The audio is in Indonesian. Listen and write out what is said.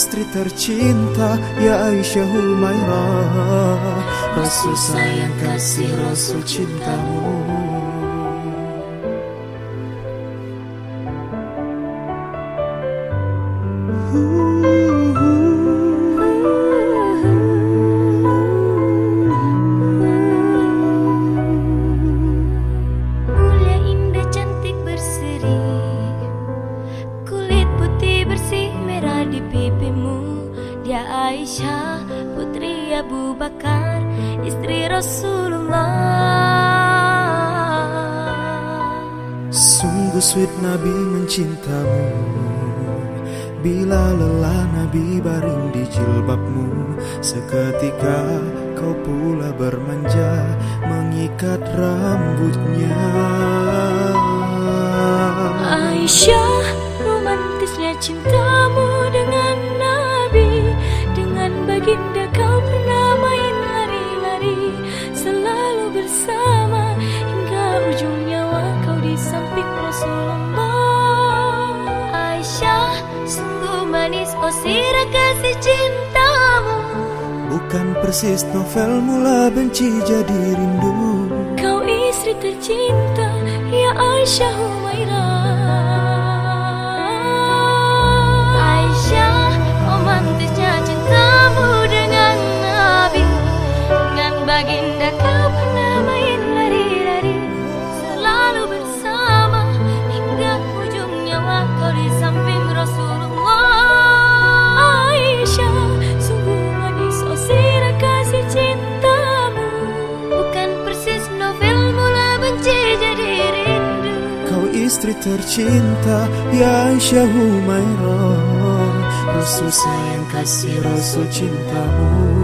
istri tercinta ya Aisyah Humairah Rasul sayang kasih Rasul cintamu pipimu. Dia Aisyah putri Abu Bakar Istri Rasulullah. Sungguh sweet Nabi mencintamu. Bila lelah Nabi baring di jilbabmu. Seketika kau pula bermanja Mengikat rambutnya. Aisyah bersama hingga ujung nyawa kau di samping Rasulullah. Aisyah sungguh manis oh sirah kasih cintamu. Bukan persis novel mula benci jadi rindu. Kau istri tercinta ya Aisyah Humairah istri tercinta ya Humairah Rasul sayang kasih Rasul cintamu